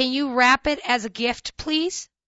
Can you wrap it as a gift, please?"